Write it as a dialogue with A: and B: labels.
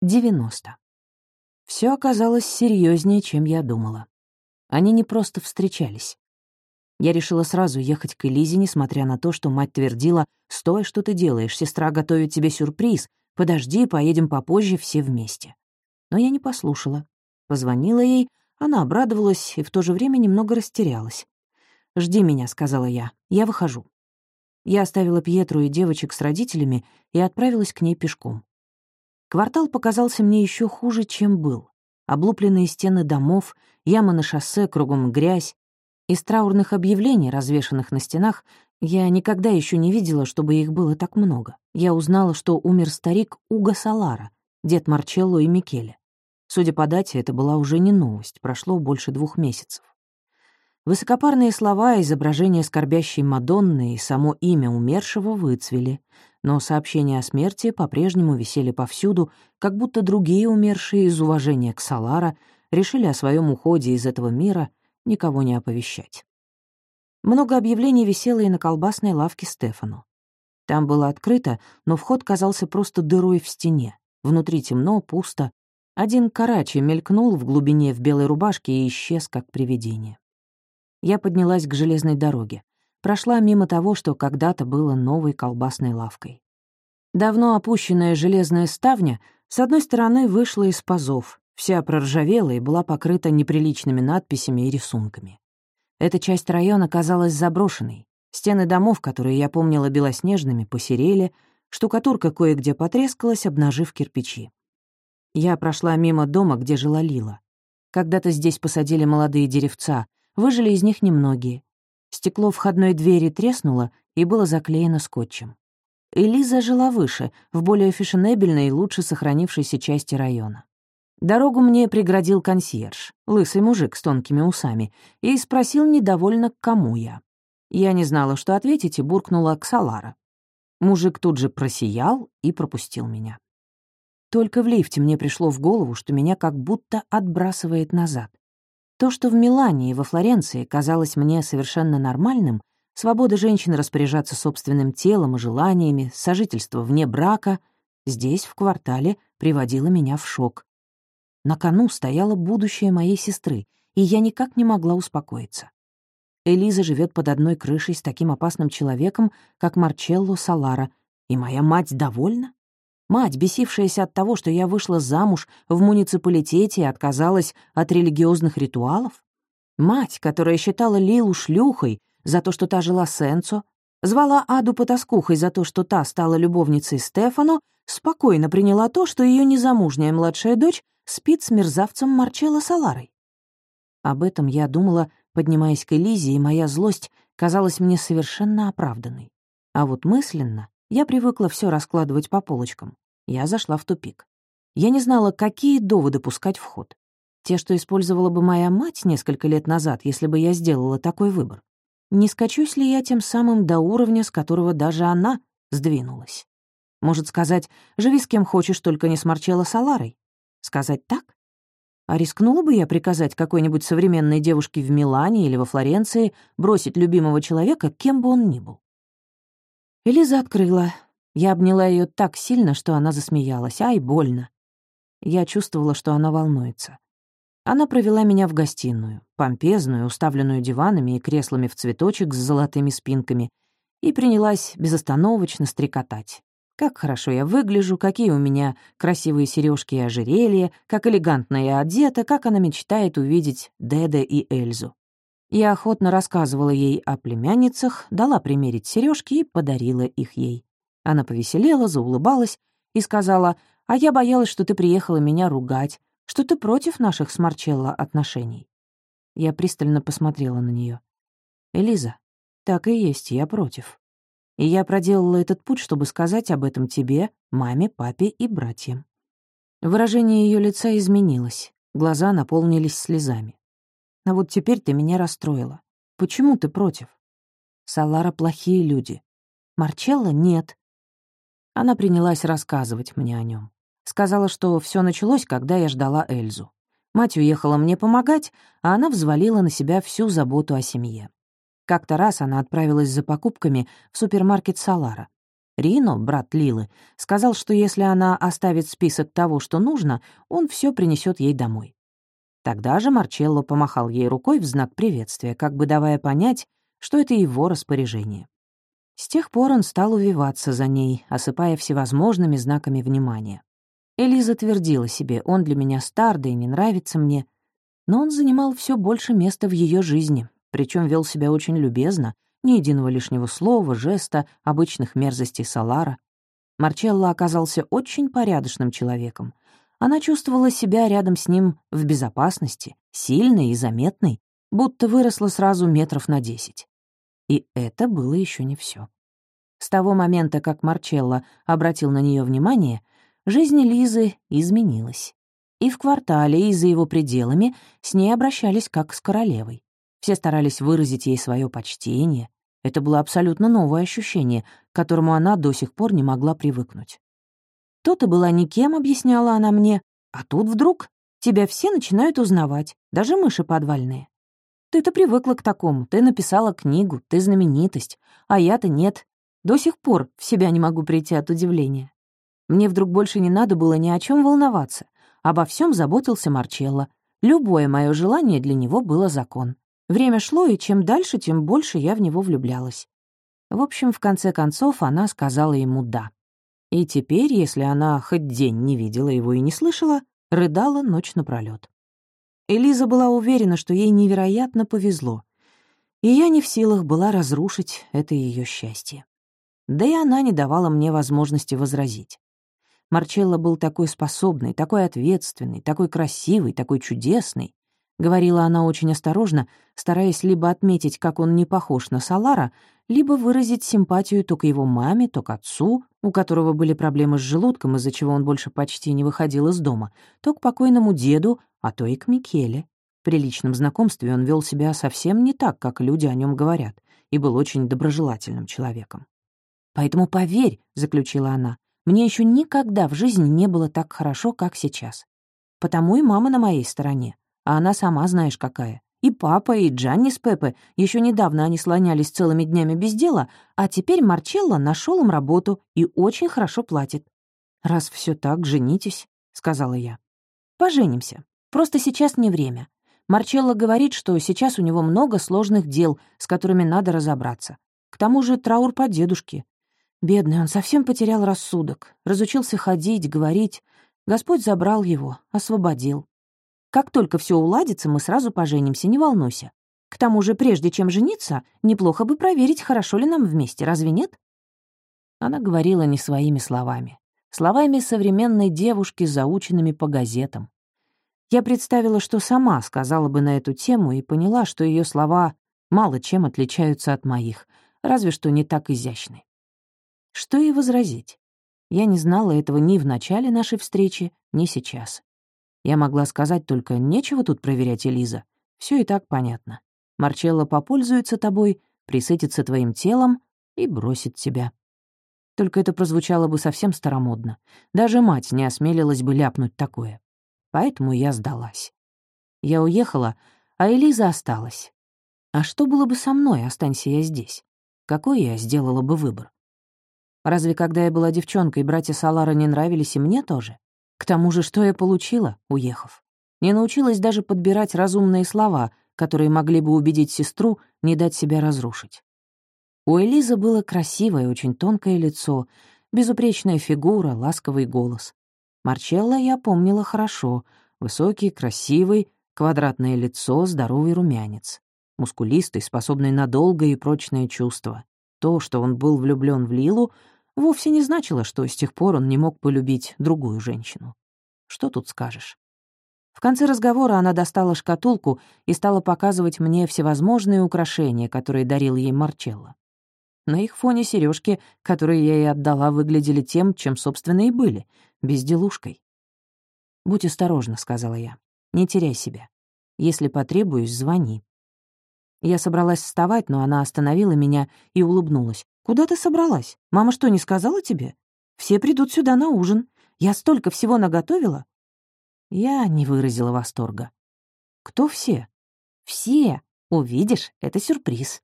A: 90. Все оказалось серьезнее, чем я думала. Они не просто встречались. Я решила сразу ехать к Элизе, несмотря на то, что мать твердила «Стой, что ты делаешь, сестра готовит тебе сюрприз, подожди, поедем попозже все вместе». Но я не послушала. Позвонила ей, она обрадовалась и в то же время немного растерялась. «Жди меня», — сказала я, — «я выхожу». Я оставила Пьетру и девочек с родителями и отправилась к ней пешком. Квартал показался мне еще хуже, чем был. Облупленные стены домов, ямы на шоссе, кругом грязь. Из траурных объявлений, развешанных на стенах, я никогда еще не видела, чтобы их было так много. Я узнала, что умер старик Уго Салара, дед Марчелло и Микеле. Судя по дате, это была уже не новость, прошло больше двух месяцев. Высокопарные слова, изображение скорбящей Мадонны и само имя умершего выцвели, но сообщения о смерти по-прежнему висели повсюду, как будто другие умершие из уважения к Салара решили о своем уходе из этого мира никого не оповещать. Много объявлений висело и на колбасной лавке Стефану. Там было открыто, но вход казался просто дырой в стене. Внутри темно, пусто. Один карачи мелькнул в глубине в белой рубашке и исчез, как привидение. Я поднялась к железной дороге прошла мимо того, что когда-то было новой колбасной лавкой. Давно опущенная железная ставня с одной стороны вышла из пазов, вся проржавела и была покрыта неприличными надписями и рисунками. Эта часть района казалась заброшенной. Стены домов, которые я помнила белоснежными, посерели, штукатурка кое-где потрескалась, обнажив кирпичи. Я прошла мимо дома, где жила Лила. Когда-то здесь посадили молодые деревца, выжили из них немногие. Стекло входной двери треснуло и было заклеено скотчем. Элиза жила выше, в более фешенебельной и лучше сохранившейся части района. Дорогу мне преградил консьерж, лысый мужик с тонкими усами, и спросил недовольно, к кому я. Я не знала, что ответить, и буркнула к Салара. Мужик тут же просиял и пропустил меня. Только в лифте мне пришло в голову, что меня как будто отбрасывает назад. То, что в Милане и во Флоренции казалось мне совершенно нормальным, свобода женщины распоряжаться собственным телом и желаниями, сожительство вне брака, здесь, в квартале, приводило меня в шок. На кону стояло будущее моей сестры, и я никак не могла успокоиться. Элиза живет под одной крышей с таким опасным человеком, как Марчелло Салара, и моя мать довольна? Мать, бесившаяся от того, что я вышла замуж в муниципалитете и отказалась от религиозных ритуалов? Мать, которая считала Лилу шлюхой за то, что та жила с звала Аду потаскухой за то, что та стала любовницей Стефану, спокойно приняла то, что ее незамужняя младшая дочь спит с мерзавцем Марчелло Саларой. Об этом я думала, поднимаясь к Элизе, и моя злость казалась мне совершенно оправданной. А вот мысленно я привыкла все раскладывать по полочкам. Я зашла в тупик. Я не знала, какие доводы пускать в ход. Те, что использовала бы моя мать несколько лет назад, если бы я сделала такой выбор. Не скачусь ли я тем самым до уровня, с которого даже она сдвинулась? Может сказать, живи с кем хочешь, только не с Марчелло Саларой? Сказать так? А рискнула бы я приказать какой-нибудь современной девушке в Милане или во Флоренции бросить любимого человека, кем бы он ни был? Элиза открыла. Я обняла ее так сильно, что она засмеялась. Ай, больно. Я чувствовала, что она волнуется. Она провела меня в гостиную, помпезную, уставленную диванами и креслами в цветочек с золотыми спинками, и принялась безостановочно стрекотать. Как хорошо я выгляжу, какие у меня красивые сережки и ожерелья, как элегантно я одета, как она мечтает увидеть Деда и Эльзу. Я охотно рассказывала ей о племянницах, дала примерить сережки и подарила их ей. Она повеселела, заулыбалась и сказала, «А я боялась, что ты приехала меня ругать, что ты против наших с Марчелло отношений». Я пристально посмотрела на нее. «Элиза, так и есть, я против. И я проделала этот путь, чтобы сказать об этом тебе, маме, папе и братьям». Выражение ее лица изменилось, глаза наполнились слезами. А вот теперь ты меня расстроила. Почему ты против? Салара плохие люди. Марчелло нет. Она принялась рассказывать мне о нем. Сказала, что все началось, когда я ждала Эльзу. Мать уехала мне помогать, а она взвалила на себя всю заботу о семье. Как-то раз она отправилась за покупками в супермаркет Салара. Рино, брат Лилы, сказал, что если она оставит список того, что нужно, он все принесет ей домой. Тогда же Марчелло помахал ей рукой в знак приветствия, как бы давая понять, что это его распоряжение. С тех пор он стал увиваться за ней, осыпая всевозможными знаками внимания. Элиза твердила себе, он для меня стар, да и не нравится мне. Но он занимал все больше места в ее жизни, причем вел себя очень любезно, ни единого лишнего слова, жеста, обычных мерзостей Салара. Марчелло оказался очень порядочным человеком. Она чувствовала себя рядом с ним в безопасности, сильной и заметной, будто выросла сразу метров на десять. И это было еще не все. С того момента, как Марчелло обратил на нее внимание, жизнь Лизы изменилась. И в квартале, и за его пределами с ней обращались как с королевой. Все старались выразить ей свое почтение. Это было абсолютно новое ощущение, к которому она до сих пор не могла привыкнуть. «То-то была никем», — объясняла она мне, «а тут вдруг тебя все начинают узнавать, даже мыши подвальные. Ты-то привыкла к такому, ты написала книгу, ты знаменитость, а я-то нет. До сих пор в себя не могу прийти от удивления. Мне вдруг больше не надо было ни о чем волноваться. Обо всем заботился Марчелло. Любое мое желание для него было закон. Время шло, и чем дальше, тем больше я в него влюблялась. В общем, в конце концов, она сказала ему «да». И теперь, если она хоть день не видела его и не слышала, рыдала ночь напролёт. Элиза была уверена, что ей невероятно повезло, и я не в силах была разрушить это ее счастье. Да и она не давала мне возможности возразить. Марчелло был такой способный, такой ответственный, такой красивый, такой чудесный, Говорила она очень осторожно, стараясь либо отметить, как он не похож на Салара, либо выразить симпатию то к его маме, то к отцу, у которого были проблемы с желудком, из-за чего он больше почти не выходил из дома, то к покойному деду, а то и к Микеле. При личном знакомстве он вел себя совсем не так, как люди о нем говорят, и был очень доброжелательным человеком. «Поэтому поверь», — заключила она, — «мне еще никогда в жизни не было так хорошо, как сейчас. Потому и мама на моей стороне а она сама знаешь какая. И папа, и Джанни с Пепе. Еще недавно они слонялись целыми днями без дела, а теперь Марчелло нашел им работу и очень хорошо платит. «Раз все так, женитесь», — сказала я. «Поженимся. Просто сейчас не время. Марчелло говорит, что сейчас у него много сложных дел, с которыми надо разобраться. К тому же траур по дедушке. Бедный, он совсем потерял рассудок, разучился ходить, говорить. Господь забрал его, освободил. Как только все уладится, мы сразу поженимся, не волнуйся. К тому же, прежде чем жениться, неплохо бы проверить, хорошо ли нам вместе, разве нет?» Она говорила не своими словами. Словами современной девушки, заученными по газетам. Я представила, что сама сказала бы на эту тему и поняла, что ее слова мало чем отличаются от моих, разве что не так изящны. Что ей возразить? Я не знала этого ни в начале нашей встречи, ни сейчас. Я могла сказать только «нечего тут проверять, Элиза». Все и так понятно. Марчелло попользуется тобой, присытится твоим телом и бросит тебя. Только это прозвучало бы совсем старомодно. Даже мать не осмелилась бы ляпнуть такое. Поэтому я сдалась. Я уехала, а Элиза осталась. А что было бы со мной, останься я здесь? Какой я сделала бы выбор? Разве когда я была девчонкой, братья Салара не нравились и мне тоже? К тому же, что я получила, уехав? Не научилась даже подбирать разумные слова, которые могли бы убедить сестру не дать себя разрушить. У Элизы было красивое, очень тонкое лицо, безупречная фигура, ласковый голос. Марчелло я помнила хорошо. Высокий, красивый, квадратное лицо, здоровый румянец. Мускулистый, способный на долгое и прочное чувство. То, что он был влюблен в Лилу, вовсе не значило, что с тех пор он не мог полюбить другую женщину. Что тут скажешь? В конце разговора она достала шкатулку и стала показывать мне всевозможные украшения, которые дарил ей Марчелло. На их фоне сережки, которые я ей отдала, выглядели тем, чем, собственно, и были — безделушкой. «Будь осторожна», — сказала я. «Не теряй себя. Если потребуюсь, звони». Я собралась вставать, но она остановила меня и улыбнулась. «Куда ты собралась? Мама что, не сказала тебе? Все придут сюда на ужин. Я столько всего наготовила». Я не выразила восторга. «Кто все?» «Все. Увидишь, это сюрприз».